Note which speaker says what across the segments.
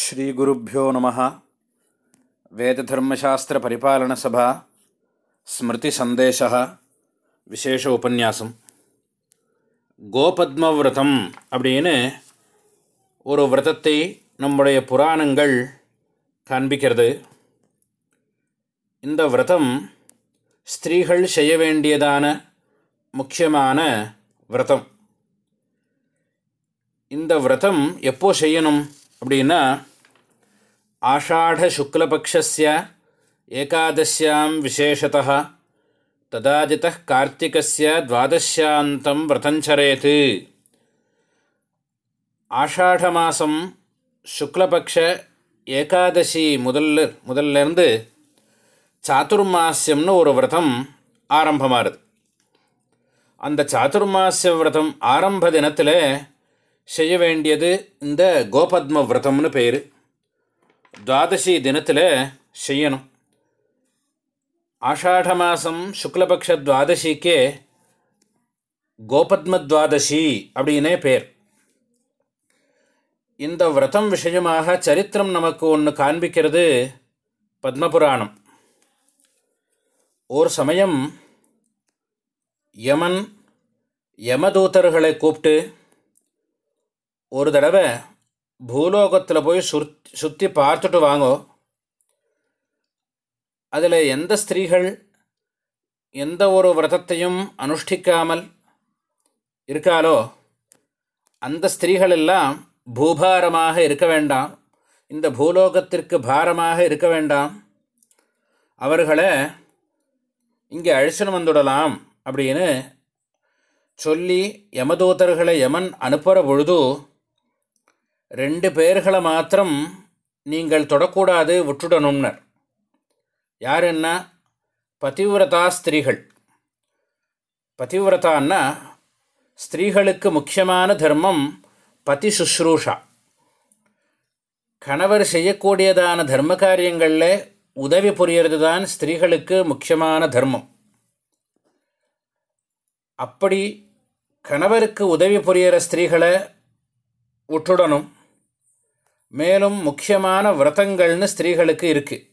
Speaker 1: ஸ்ரீகுருப்போ நம. வேததர்மசாஸ்திர பரிபாலன சபா ஸ்மிருதி சந்தேச விசேஷ உபன்யாசம் கோபத்மவிரதம் அப்படின்னு ஒரு விரதத்தை நம்முடைய புராணங்கள் காண்பிக்கிறது. இந்த விரதம் ஸ்திரீகள் செய்ய வேண்டியதான முக்கியமான விரதம் இந்த விரதம் எப்போ செய்யணும்? அப்படின்னா ஆஷாட சுக்லபக்ஷஸ்ய ஏகாதசியாம் விசேஷத்தः ததாஜித கார்த்திகஸ்ய துவாதசியாந்தம் விரதஞ்சரேத். ஆஷாட மாதம் சுக்லபக்ஷ ஏகாதசி முதல்ல முதல்லேருந்து சாத்துர்மாசியம்னு ஒரு விரதம் ஆரம்பமாகுது. அந்த சாத்துர்மாசிய விரதம் ஆரம்ப தினத்தில் செய்ய வேண்டியது இந்த கோபத்ம விரதம்னு பேர். துவாதசி தினத்தில் செய்யணும். ஆஷாட மாதம் சுக்லபக்ஷ துவாதசிக்கே கோபத்ம துவாதசி அப்படின்னே பேர். இந்த விரதம் விஷயமாக சரித்திரம் நமக்கு ஒன்று காண்பிக்கிறது பத்மபுராணம். ஒரு சமயம் யமன் யமதூதர்களை கூப்பிட்டு ஒரு தடவை பூலோகத்தில் போய் சுத் சுற்றி பார்த்துட்டு வாங்கோ. அதில் எந்த ஸ்திரீகள் எந்த ஒரு விரதத்தையும் அனுஷ்டிக்காமல் இருக்காலோ அந்த ஸ்திரீகள் எல்லாம் பூபாரமாக இருக்க வேண்டாம். இந்த பூலோகத்திற்கு பாரமாக இருக்க வேண்டாம். அவர்களை இங்கே அழிச்சன் வந்துடலாம் அப்படின்னு சொல்லி யமதூதர்களை யமன் அனுப்புகிற பொழுது ரெண்டு பேர்களை மாத்திரம் நீங்கள் தொடக்கூடாது விட்டுடணும்னர். யாருன்னா? பதிவிரதா ஸ்திரீகள். பதிவிரதான்னா ஸ்திரீகளுக்கு முக்கியமான தர்மம் பதி சுஷ்ரூஷா கணவர் செய்யக்கூடியதான தர்ம காரியங்களில் உதவி புரியறது தான் ஸ்திரீகளுக்கு முக்கியமான தர்மம். அப்படி கணவருக்கு உதவி புரிகிற ஸ்திரீகளை விட்டுடணும். மேலும் முக்கியமான விரதங்கள்னு ஸ்திரீகளுக்கு இருக்குது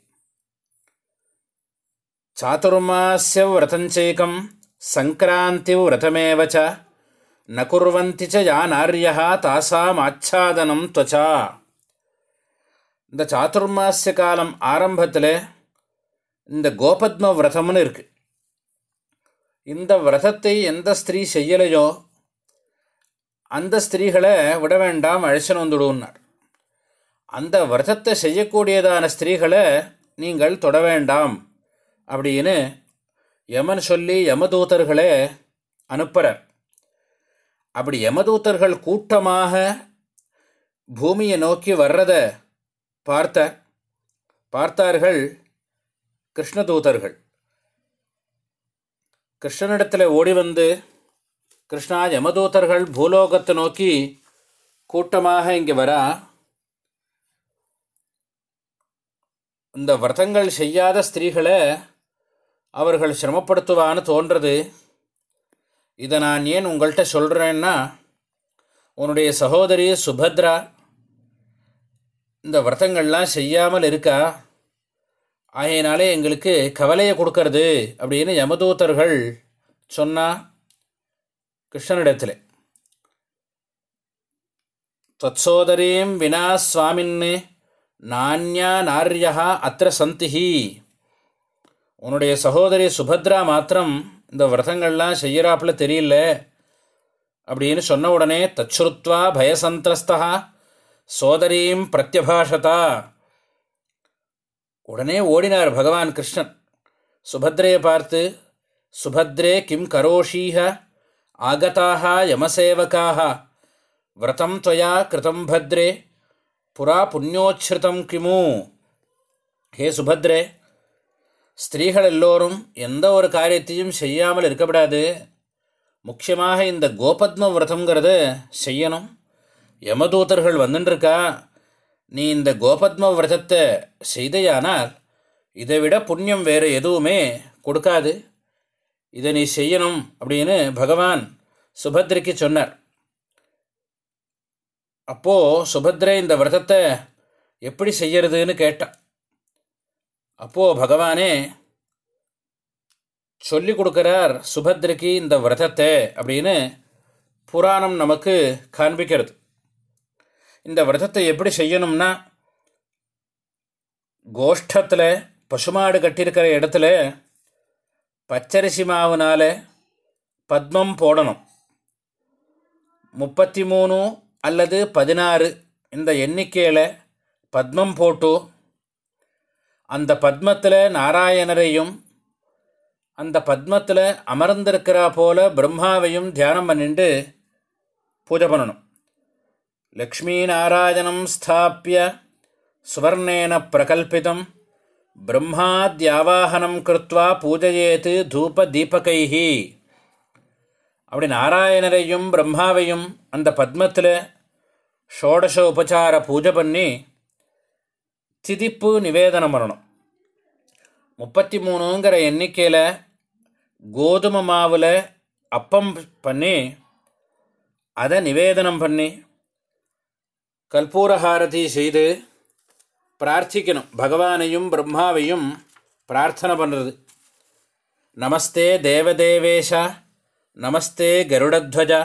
Speaker 1: சாதுர்மாசிய விரதஞ்சேகம் சங்கராந்தி விரதமேவச்ச ந குர்வந்தி ச யா நாரியா தாசாம் ஆச்சாதனம் துவச்சா. இந்த சாதுர்மாசிய காலம் ஆரம்பத்தில் இந்த கோபத்ம விரதம்னு இருக்குது இந்த விரதத்தை எந்த ஸ்திரீ செய்யலையோ அந்த ஸ்திரீகளை விட வேண்டாம் அழைச்சன் வந்துடுன்னார் அந்த விரதத்தை செய்யக்கூடியதான ஸ்திரீகளை நீங்கள் தொட வேண்டாம் அப்படின்னு யமன் சொல்லி யமதூதர்களை அனுப்புகிறார் அப்படி யமதூத்தர்கள் கூட்டமாக பூமியை நோக்கி வர்றதை பார்த்த பார்த்தார்கள் கிருஷ்ணதூதர்கள். கிருஷ்ணனிடத்தில் ஓடி வந்து கிருஷ்ணா யமதூதர்கள் பூலோகத்தை நோக்கி கூட்டமாக இங்கே வரா இந்த விரதங்கள் செய்யாத ஸ்திரீகளை அவர்கள் சிரமப்படுத்துவான்னு தோன்றது. இதை நான் ஏன் உங்கள்கிட்ட சொல்கிறேன்னா உன்னுடைய சகோதரி சுபத்ரா இந்த விரதங்கள்லாம் செய்யாமல் இருக்கா? ஆகையினாலே எங்களுக்கு கவலையை கொடுக்கறது அப்படின்னு யமதூத்தர்கள் சொன்னால் கிருஷ்ணனிடத்தில். தத்சோதரீம் வினா சுவாமின்னு நானியா நாரியா அத்த சந்திஹி உன்னுடைய சகோதரி சுபத்ரா மாத்திரம் இந்த விரதங்கள்லாம் செய்யறாப்புல தெரியல. அப்படின்னு சொன்ன உடனே தச்சுருத்வா பயசந்திரஸ்தா சோதரீம் பிரத்யபாஷதா. உடனே ஓடினார் பகவான் கிருஷ்ணன். சுபத்ரையை பார்த்து சுபத்ரே கிம் கரோஷீக ஆகத்தாக யமசேவகாக விரதம் துவயா கிருதம் பத்ரே? புறா புண்ணியோச்சிருத்தம் கிமு ஹே சுபத்ரே ஸ்திரீகள் எல்லோரும் எந்த ஒரு காரியத்தையும் செய்யாமல் இருக்கக்கூடாது முக்கியமாக இந்த கோபத்ம விரதங்கிறத செய்யணும். யமதூதர்கள் வந்துட்டுருக்கா நீ இந்த கோபத்ம விரதத்தை செய்தையானால் இதை விட புண்ணியம் வேறு எதுவுமே கொடுக்காது. இதை நீ செய்யணும் அப்படின்னு பகவான் சுபத்ரிக்கு சொன்னார். அப்போது சுபத்ரை இந்த விரதத்தை எப்படி செய்யறதுன்னு கேட்டான். அப்போது பகவானே சொல்லி கொடுக்குறார் சுபத்ரிக்கு இந்த விரதத்தை அப்படின்னு புராணம் நமக்கு காண்பிக்கிறது. இந்த விரதத்தை எப்படி செய்யணும்னா கோஷ்டத்தில் பசுமாடு கட்டியிருக்கிற இடத்துல பச்சரிசி மாவுனால் பத்மம் போடணும். முப்பத்தி மூணு அல்லது பதினாறு இந்த எண்ணிக்கையில் பத்மம் போட்டு அந்த பத்மத்தில் நாராயணரையும் அந்த பத்மத்தில் அமர்ந்திருக்கிறா போல பிரம்மாவையும் தியானம் பண்ணிட்டு பூஜை பண்ணணும். லக்ஷ்மீ நாராயணம் ஸ்தாப்பிய சுவர்ணேன பிரகல்பிதம் பிரம்மாத்யாவாகனம் கிருத்வா பூஜையேத்து தூப தீபகைஹி. அப்படி நாராயணரையும் பிரம்மாவையும் அந்த பத்மத்தில் ஷோடச உபச்சார பூஜை பண்ணி திதிப்பு நிவேதனம் பண்ணணும் முப்பத்தி மூணுங்கிற எண்ணிக்கையில் கோதுமை மாவில் அப்பம் பண்ணி அதை நிவேதனம் பண்ணி கல்பூரஹாரதி செய்து பிரார்த்திக்கணும் பகவானையும் பிரம்மாவையும் பிரார்த்தனை பண்ணுறது நமஸ்தே தேவதேவேஷா நமஸ்தே கருடத்வஜா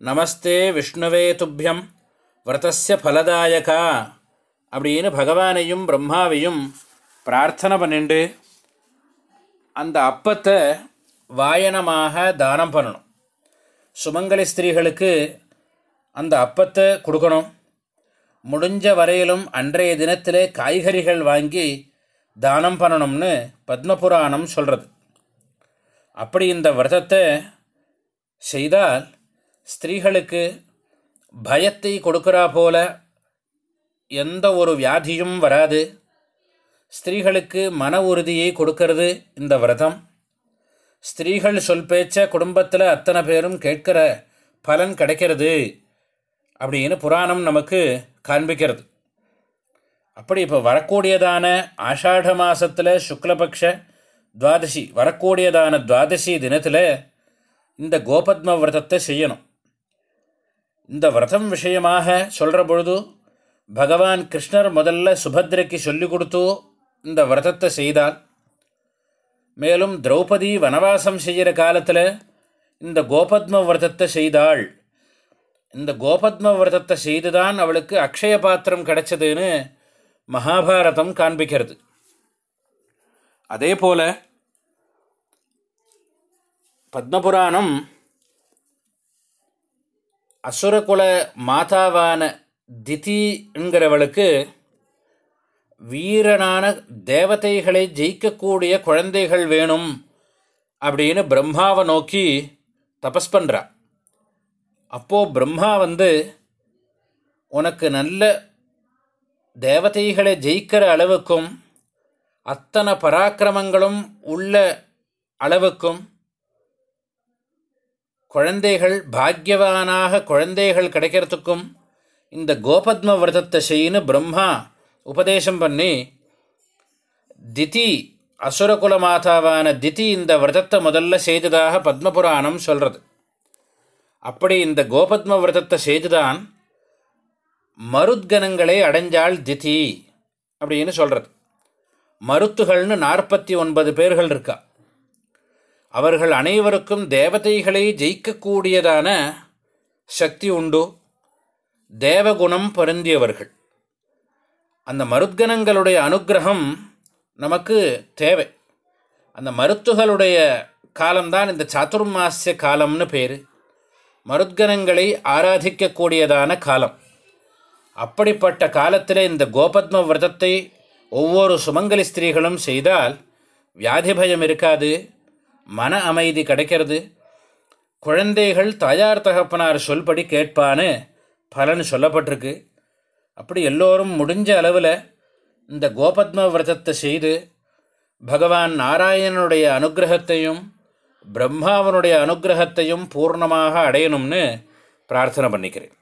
Speaker 1: நமஸ்தே விஷ்ணுவே துப்பியம் விரதஸ்ய ஃபலதாயகா அப்படின்னு பகவானையும் பிரம்மாவையும் பிரார்த்தனை பண்ணிண்டு அந்த அப்பத்தை வாயனமாக தானம் பண்ணணும். சுமங்கலி ஸ்திரீகளுக்கு அந்த அப்பத்தை கொடுக்கணும். முடிஞ்ச வரையிலும் அன்றைய தினத்தில் காய்கறிகள் வாங்கி தானம் பண்ணணும்னு பத்மபுராணம் சொல்கிறது அப்படி இந்த விரதத்தை செய்தால் ஸ்திரீகளுக்கு பயத்தை கொடுக்குறா போல எந்த ஒரு வியாதியும் வராது. ஸ்திரீகளுக்கு மன உறுதியை கொடுக்கறது இந்த விரதம். ஸ்திரீகள் சொல் பேச்ச குடும்பத்தில் அத்தனை பேரும் கேட்கிற பலன் கிடைக்கிறது அப்படின்னு புராணம் நமக்கு காண்பிக்கிறது. அப்படி இப்போ வரக்கூடியதான ஆஷாட மாதத்தில் சுக்லபக்ஷ துவாதசி வரக்கூடியதான துவாதசி தினத்தில் இந்த கோபத்ம விரதத்தை செய்யணும். இந்த விரதம் விஷயமாக சொல்கிற பொழுது பகவான் கிருஷ்ணர் முதல்ல சுபத்ரைக்கு சொல்லி கொடுத்து இந்த விரதத்தை செய்தால் மேலும் திரௌபதி வனவாசம் செய்கிற காலத்தில் இந்த கோபத்ம விரதத்தை செய்தாள். இந்த கோபத்ம விரதத்தை செய்துதான் அவளுக்கு அக்ஷய பாத்திரம் கிடைச்சதுன்னு மகாபாரதம் காண்பிக்கிறது. அதே போல் பத்மபுராணம் அசுரகுல மாதாவான திதிங்கிறவளுக்கு வீரனான தேவதைகளை ஜெயிக்கக்கூடிய குழந்தைகள் வேணும் அப்படின்னு பிரம்மாவை நோக்கி தபஸ் பண்ணுறா அப்போது பிரம்மா வந்து உனக்கு நல்ல தேவதைகளை ஜெயிக்கிற அளவுக்கும் அத்தனை பராக்கிரமங்களும் உள்ள அளவுக்கும் குழந்தைகள் பாக்யவானாக குழந்தைகள் கிடைக்கிறதுக்கும் இந்த கோபத்ம விரதத்தை செய்யின்னு பிரம்மா உபதேசம் பண்ணி திதி அசுரகுல மாதாவான திதி இந்த விரதத்தை முதல்ல செய்ததாக பத்மபுராணம் சொல்கிறது அப்படி இந்த கோபத்ம விரதத்தை செய்துதான் மருத்கணங்களை அடைஞ்சாள் திதி அப்படின்னு சொல்கிறது மருத்துகள்னு நாற்பத்தி ஒன்பது பேர்கள் இருக்கா. அவர்கள் அனைவருக்கும் தேவதைகளை ஜெயிக்கக்கூடியதான சக்தி உண்டு. தேவகுணம் பொருந்தியவர்கள். அந்த மருத்கணங்களுடைய அனுகிரகம் நமக்கு தேவை. அந்த மருத்துகளுடைய காலம்தான் இந்த சாத்துர்மாசிய காலம்னு பேர். மருத்கணங்களை ஆராதிக்கக்கூடியதான காலம். அப்படிப்பட்ட காலத்தில் இந்த கோபத்ம விரதத்தை ஒவ்வொரு சுமங்கலி ஸ்திரீகளும் செய்தால் வியாதி பயம் இருக்காது. மன அமைதி கிடைக்கிறது. குழந்தைகள் தாயார் தகப்பனார் சொல்படி கேட்பான்னு பலன் சொல்லப்பட்டிருக்கு. அப்படி எல்லோரும் முடிஞ்ச அளவில் இந்த கோபத்ம விரதத்தை செய்து பகவான் நாராயணனுடைய அனுகிரகத்தையும் பிரம்மாவனுடைய அனுகிரகத்தையும் பூர்ணமாக அடையணும்னு பிரார்த்தனை பண்ணிக்கிறேன்.